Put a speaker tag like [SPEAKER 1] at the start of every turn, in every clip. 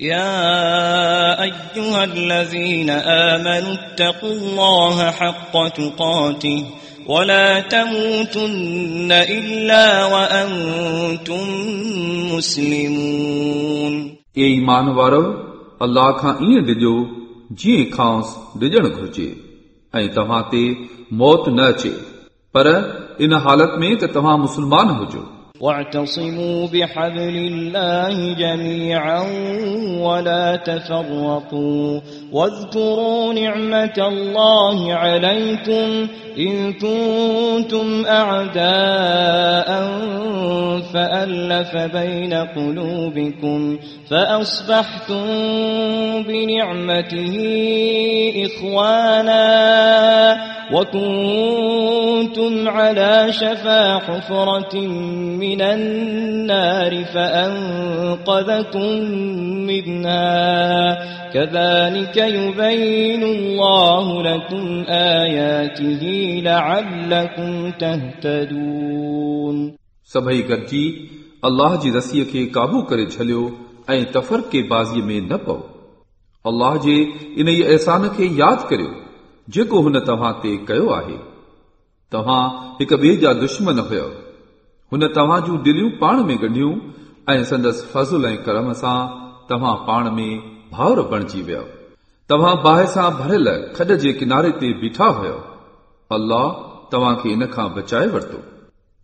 [SPEAKER 1] يا أيها الذين آمنوا اتقوا الله حق تقاته ولا تموتن إلا وأنتم مسلمون
[SPEAKER 2] ए ईमान वारो अलाह खां ईअं डिॼो जीअं खांसि डिॼणु घुर्जे ऐं तव्हां ते मौत न अचे पर इन हालत में त तव्हां मुस्लमान हुजो
[SPEAKER 1] واعتصموا بحبل الله جميعا ولا تفرقوا واذكروا نعمة الله عليكم إن كنتم أعداء فألف بين قلوبكم فأصبحتم بنعمته إخوانا وكنتم على شفا حفرة من النار فأنقذكم منها كذلك يبين الله لكم آياته لعلكم تهتدون
[SPEAKER 2] सभई गॾिजी अल्लाह जी रसीअ खे काबू करे छलियो ऐं तफ़रके बाज़ीअ में न पओ अल्लाह जे इन ई अहसान खे यादि करियो जेको हुन तव्हां ते कयो आहे तव्हां हिक ॿिए जा दुश्मन हुयो हुन तव्हां जूं दिलियूं पाण में ॻंढियूं ऐं संदसि फज़ुल ऐं करम सां तव्हां पाण में भाउर बणिजी वियो तव्हां बाहि सां भरियल खॾ जे किनारे ते बीठा हुयो अल्लाह तव्हां खे इन खां बचाए वरितो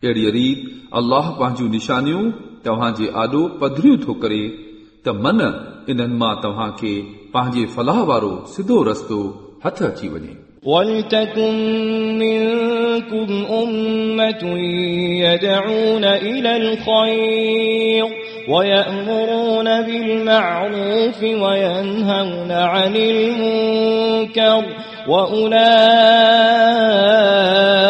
[SPEAKER 2] अहिड़ीअ रीत अल्लाह पंहिंजूं निशानियूं तव्हां जे आॾो पधरियूं थो करे त मन इन्हनि मां तव्हां खे पंहिंजे फलाह वारो सिधो रस्तो हथ अची वञे
[SPEAKER 1] ولتكن منكم أمة يدعون إلى الخير ويأمرون بالمعروف وينهون عن المنكر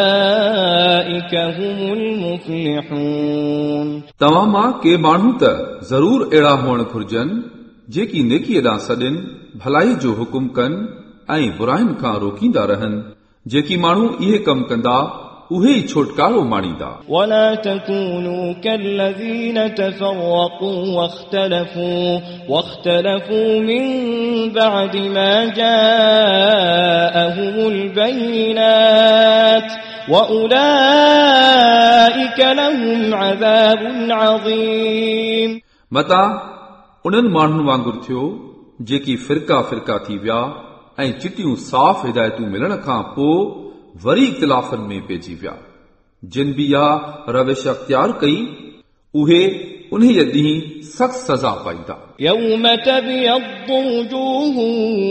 [SPEAKER 1] وأولئك هم المفلحون
[SPEAKER 2] तव्हां मां के माण्हू त ज़रूर अहिड़ा हुअण घुर्जनि जेकी नेकीअ ॾांहुं सॾनि भलाई जो हुकुम कनि ऐं बुराइनि खां रोकींदा रहनि जेकी माण्हू इहे कम कंदा उहे ई छोटकारो माणींदा
[SPEAKER 1] ولا تكونوا كالذين تفرقوا واختلفوا واختلفوا من بعد ما جاءهم البينات وأولئك لهم عذاب عظيم
[SPEAKER 2] मता उन्हनि माण्हुनि वांगुरु थियो जेकी फिरका फिरका थी विया ऐं चिटियूं साफ़ हिदायतूं मिलण खां पोइ वरी इख़्तिलाफ़नि में पइजी विया जिन बि इहा रविश अख़्तियार कई उहे उन ॾींहुं सख़्त सज़ा पाईंदा
[SPEAKER 1] يوم تبيض وجوه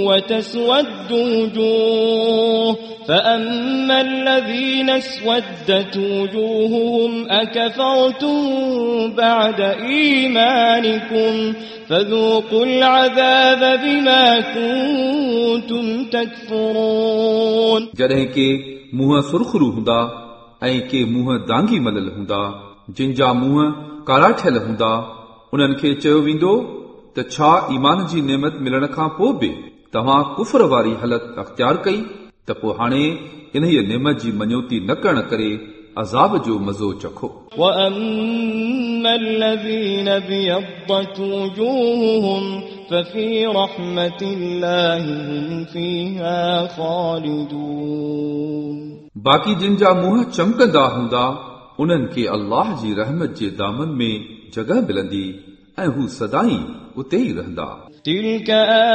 [SPEAKER 1] وتسود وجوه فأما الذين اسودت وجوههم أكفرتم بعد إيمانكم فذوقوا العذاب بما كنتم تكفرون
[SPEAKER 2] जॾहिं के मुंहं सुरखरू हूंदा ऐं के मुंहं दांगी मलियल हूंदा जिन जा मुंहं कारा ठहियल हूंदा उन्हनि खे चयो वेंदो त छा ईमान जी नेमत मिलण खां पोइ बि तव्हां कुफर वारी हालत अख़्तियार कई त पोइ हाणे इन नेमत जी मञोती न करण करे अज़ाब जो मज़ो चखो
[SPEAKER 1] وأما الذين ابيضت وجوههم ففي رحمة الله هم فيها خالدون
[SPEAKER 2] बाक़ी जिन जा मुंहं चमकंदा हूंदा उन्हनि खे अल्लाह जी रहमत जे दामन में जॻह मिलंदी ऐं हू सदाई उते ई रहंदा
[SPEAKER 1] تلك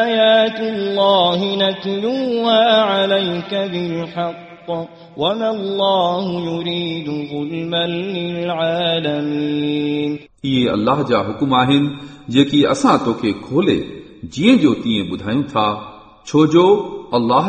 [SPEAKER 1] آيات الله نتلوها عليك بالحق وما الله يريد ظلما للعالمين
[SPEAKER 2] اهي الله جا حڪم آهن جيڪي اسان توکي کولي جيئن جو تيئن ٻڌايون ٿا. ڇو جو
[SPEAKER 1] الڳ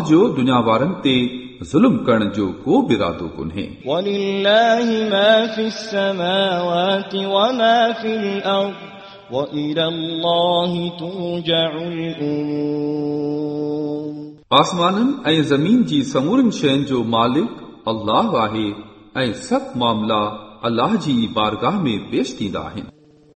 [SPEAKER 1] آسمانن ۽ زمين جي سمورن شين جو مالڪ الله
[SPEAKER 2] آهي ۽ سڀ معاملا الله جي بارگاهه ۾ پيش ٿيندا آهن.